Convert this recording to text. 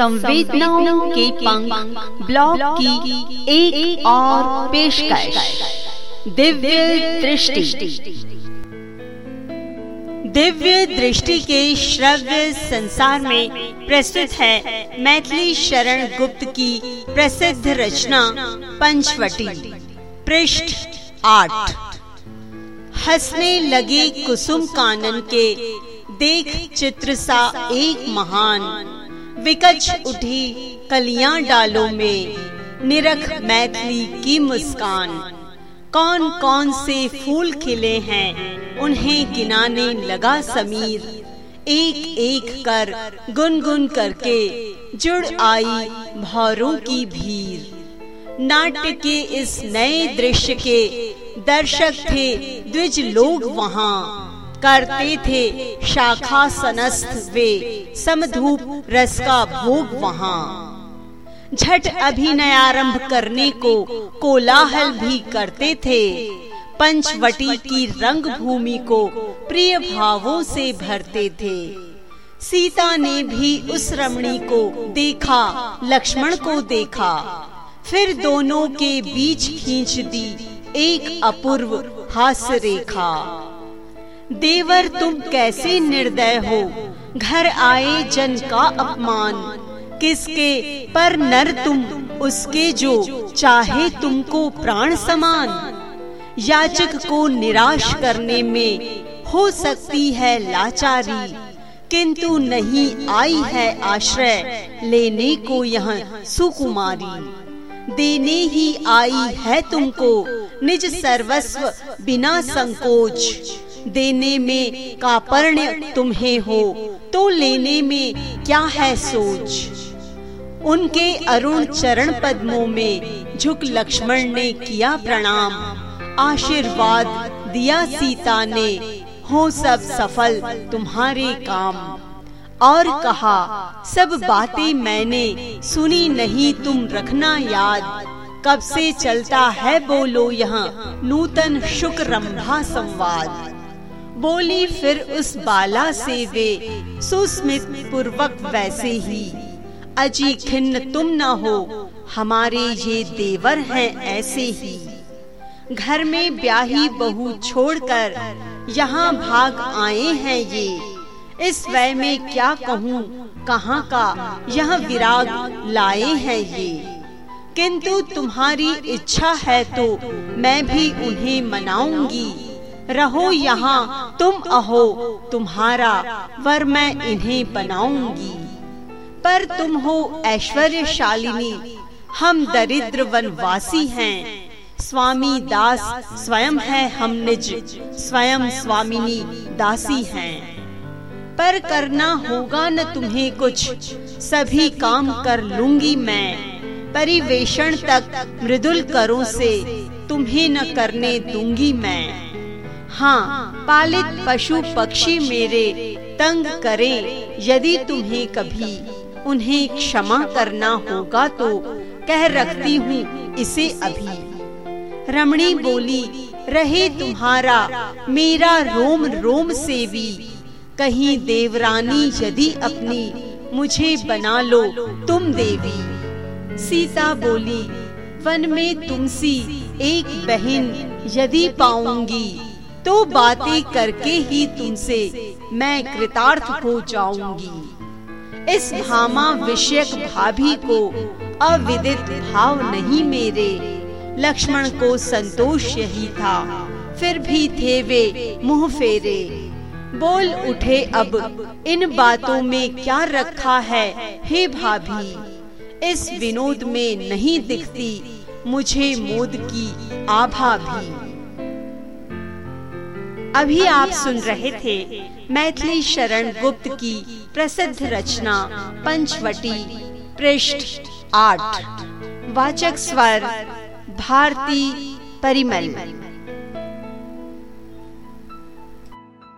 संवेदनाओं के पंख ब्लॉग की एक, एक और पेशकश। दिव्य दृष्टि। दिव्य दृष्टि के श्रव्य संसार में प्रस्तुत है मैथिली शरण गुप्त की प्रसिद्ध रचना पंचवटी। पृष्ठ आठ। हंसने लगे कुसुम कानन के देख चित्र सा एक महान विकच उठी कलियाँ डालों में। निरख मैथिली की मुस्कान। कौन कौन से फूल खिले हैं, उन्हें गिनाने लगा समीर। एक एक कर गुनगुन करके जुड़ आई भौरों की भीड़ नाट्य के इस नए दृश्य के दर्शक थे द्विज लोग वहाँ। करते थे शाखा सनस्थ वे। समधूप रस का भोग वहाँ। झट अभिनय आरंभ करने को कोलाहल भी करते थे। पंचवटी की रंग भूमि को प्रिय भावों से भरते थे। सीता ने भी उस रमणी को देखा, लक्ष्मण को देखा। फिर दोनों के बीच खींच दी एक अपूर्व हास्य रेखा। देवर, तुम कैसे निर्दय हो? घर आए जन का अपमान। किसके पर नर तुम, उसके जो चाहे तुमको प्राण समान। याचक को निराश करने में हो सकती है लाचारी, किंतु नहीं आई है आश्रय लेने को यहाँ सुकुमारी। देने ही आई है तुमको निज सर्वस्व बिना संकोच। देने में कापर्ण्य तुम्हें हो तो लेने में क्या है सोच? उनके अरुण चरण पद्मों में झुक लक्ष्मण ने किया प्रणाम। आशीर्वाद दिया सीता ने, हो सब सफल तुम्हारे काम। और कहा, सब बातें मैंने सुनी नहीं, तुम रखना याद। कब से चलता है बोलो यहाँ नूतन शुक्र रंभा संवाद। बोली, फिर उस बाला से वे, सुस्मित पूर्वक वैसे ही। अजी खिन्न तुम न हो, हमारे ये देवर हैं ऐसे ही। घर में ब्याही बहू छोड़कर यहाँ भाग आए हैं ये। इस वय में क्या कहूँ, कहाँ का यह विराग लाए हैं ये। किंतु तुम्हारी इच्छा है तो मैं भी उन्हें मनाऊँगी। रहो यहाँ तुम अहो तुम्हारा वर मैं इन्हें बनाऊँगी। पर तुम हो ऐश्वर्यशालिनी हम दरिद्र वनवासी हैं। स्वामी दास स्वयं है हम निज स्वयं स्वामिनी दासी हैं। पर करना होगा न तुम्हें कुछ सभी काम कर लूँगी मैं। परिवेशन तक मृदुल करों से तुम्हें न करने दूँगी मैं। हाँ पालित पशु पक्षी मेरे, तंग करें। यदि तुम्हें कभी उन्हें क्षमा करना होगा तो कह रखती हूँ इसे अभी। रमणी बोली, रहे तुम्हारा, मेरा रोम रोम सेवी। कहीं देवरानी यदि अपनी, मुझे बना लो तुम देवी। सीता बोली, वन में तुमसी, एक बहन यदि पाऊँगी तो बातें करके ही तुमसे मैं कृतार्थ हो जाऊँगी। इस भामा विषयक भाभी को अविदित भाव नहीं मेरे। लक्ष्मण को संतोष यही था, फिर भी थे वे मुँह फेरे। बोल उठे अब, इन बातों में क्या रखा है, हे भाभी? इस विनोद में नहीं दिखती मुझे मोद की आभा भी। अभी आप सुन रहे थे मैथिली शरण गुप्त की प्रसिद्ध रचना पंचवटी पृष्ठ आठ। वाचक स्वर भारती परिमल।